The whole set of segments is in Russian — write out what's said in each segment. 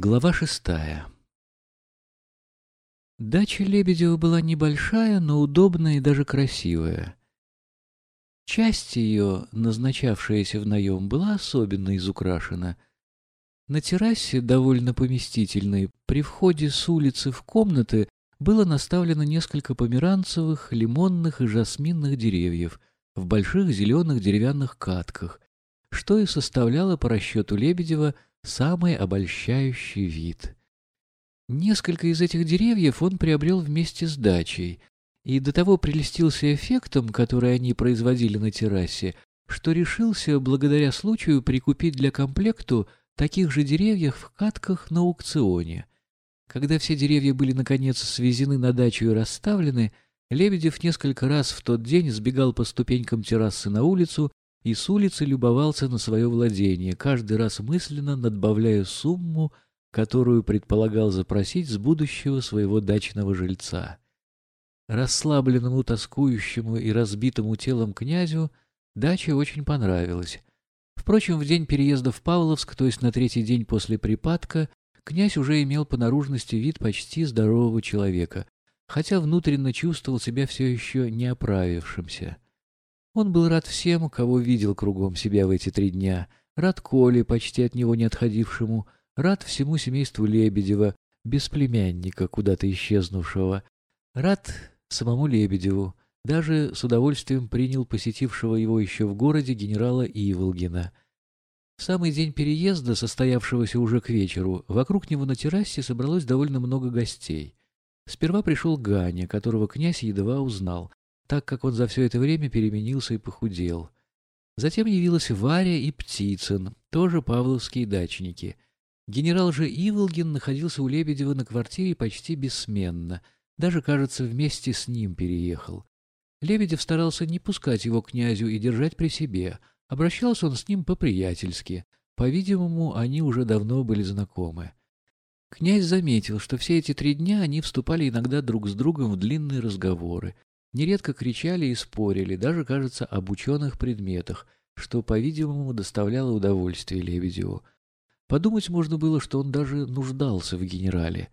Глава шестая Дача Лебедева была небольшая, но удобная и даже красивая. Часть ее, назначавшаяся в наем, была особенно изукрашена. На террасе, довольно поместительной, при входе с улицы в комнаты было наставлено несколько померанцевых, лимонных и жасминных деревьев в больших зеленых деревянных катках, что и составляло по расчету Лебедева самый обольщающий вид. Несколько из этих деревьев он приобрел вместе с дачей, и до того прелестился эффектом, который они производили на террасе, что решился, благодаря случаю, прикупить для комплекту таких же деревьев в катках на аукционе. Когда все деревья были, наконец, свезены на дачу и расставлены, Лебедев несколько раз в тот день сбегал по ступенькам террасы на улицу и с улицы любовался на свое владение, каждый раз мысленно надбавляя сумму, которую предполагал запросить с будущего своего дачного жильца. Расслабленному, тоскующему и разбитому телом князю дача очень понравилась. Впрочем, в день переезда в Павловск, то есть на третий день после припадка, князь уже имел по наружности вид почти здорового человека, хотя внутренно чувствовал себя все еще не оправившимся. Он был рад всем, кого видел кругом себя в эти три дня, рад Коле, почти от него не отходившему, рад всему семейству Лебедева, без племянника, куда-то исчезнувшего, рад самому Лебедеву, даже с удовольствием принял посетившего его еще в городе генерала Иволгина. В самый день переезда, состоявшегося уже к вечеру, вокруг него на террасе собралось довольно много гостей. Сперва пришел Ганя, которого князь едва узнал так как он за все это время переменился и похудел. Затем явилась Варя и Птицын, тоже павловские дачники. Генерал же Иволгин находился у Лебедева на квартире почти бессменно, даже, кажется, вместе с ним переехал. Лебедев старался не пускать его князю и держать при себе. Обращался он с ним по-приятельски. По-видимому, они уже давно были знакомы. Князь заметил, что все эти три дня они вступали иногда друг с другом в длинные разговоры, нередко кричали и спорили, даже, кажется, об ученых предметах, что, по-видимому, доставляло удовольствие Лебедеву. Подумать можно было, что он даже нуждался в генерале.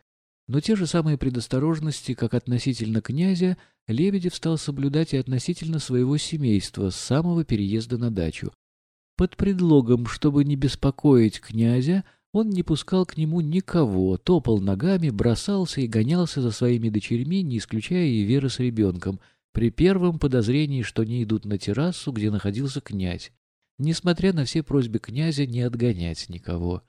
Но те же самые предосторожности, как относительно князя, Лебедев стал соблюдать и относительно своего семейства с самого переезда на дачу. Под предлогом, чтобы не беспокоить князя, он не пускал к нему никого, топал ногами, бросался и гонялся за своими дочерьми, не исключая и Веры с ребенком, при первом подозрении, что они идут на террасу, где находился князь, несмотря на все просьбы князя не отгонять никого.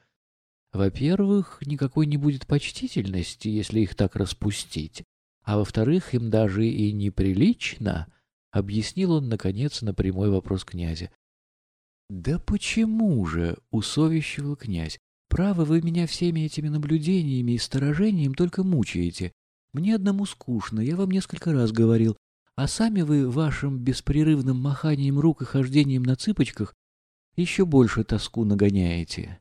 Во-первых, никакой не будет почтительности, если их так распустить, а во-вторых, им даже и неприлично, — объяснил он, наконец, на прямой вопрос князя. — Да почему же, — усовещивал князь, Право, вы меня всеми этими наблюдениями и сторожением только мучаете. Мне одному скучно, я вам несколько раз говорил, а сами вы вашим беспрерывным маханием рук и хождением на цыпочках еще больше тоску нагоняете.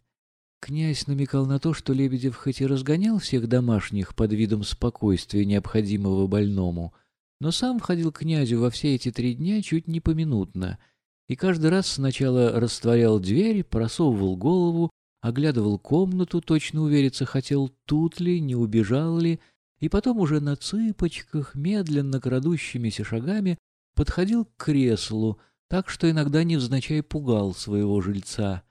Князь намекал на то, что Лебедев хоть и разгонял всех домашних под видом спокойствия, необходимого больному, но сам входил к князю во все эти три дня чуть не поминутно, и каждый раз сначала растворял дверь, просовывал голову, оглядывал комнату, точно увериться хотел, тут ли, не убежал ли, и потом уже на цыпочках, медленно крадущимися шагами, подходил к креслу, так что иногда невзначай пугал своего жильца.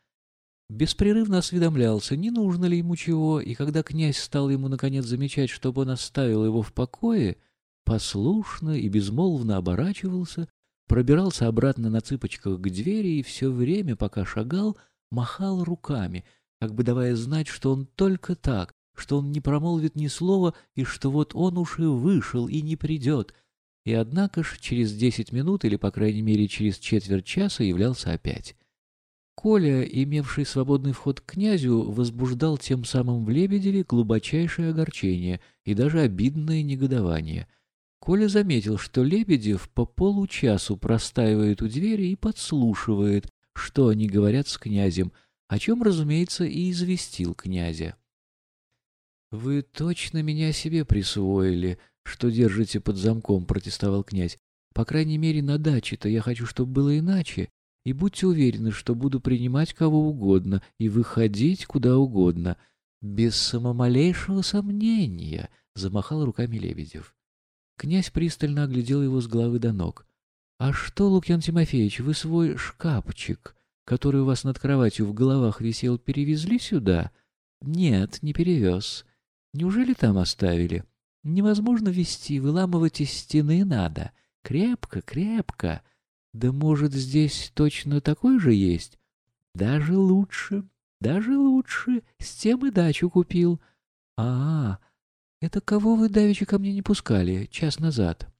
Беспрерывно осведомлялся, не нужно ли ему чего, и когда князь стал ему наконец замечать, чтобы он оставил его в покое, послушно и безмолвно оборачивался, пробирался обратно на цыпочках к двери и все время, пока шагал, махал руками — как бы давая знать, что он только так, что он не промолвит ни слова и что вот он уж и вышел и не придет. И однако ж через десять минут, или, по крайней мере, через четверть часа являлся опять. Коля, имевший свободный вход к князю, возбуждал тем самым в Лебедеве глубочайшее огорчение и даже обидное негодование. Коля заметил, что Лебедев по получасу простаивает у двери и подслушивает, что они говорят с князем — о чем, разумеется, и известил князя. «Вы точно меня себе присвоили, что держите под замком», — протестовал князь. «По крайней мере, на даче-то я хочу, чтобы было иначе, и будьте уверены, что буду принимать кого угодно и выходить куда угодно. Без самомалейшего сомнения, — замахал руками Лебедев. Князь пристально оглядел его с головы до ног. — А что, Лукьян Тимофеевич, вы свой шкафчик, который у вас над кроватью в головах висел, перевезли сюда? — Нет, не перевез. Неужели там оставили? Невозможно вести, выламывать из стены надо. Крепко, крепко. Да может, здесь точно такой же есть? Даже лучше. Даже лучше. С тем и дачу купил. А, это кого вы давеча ко мне не пускали, час назад?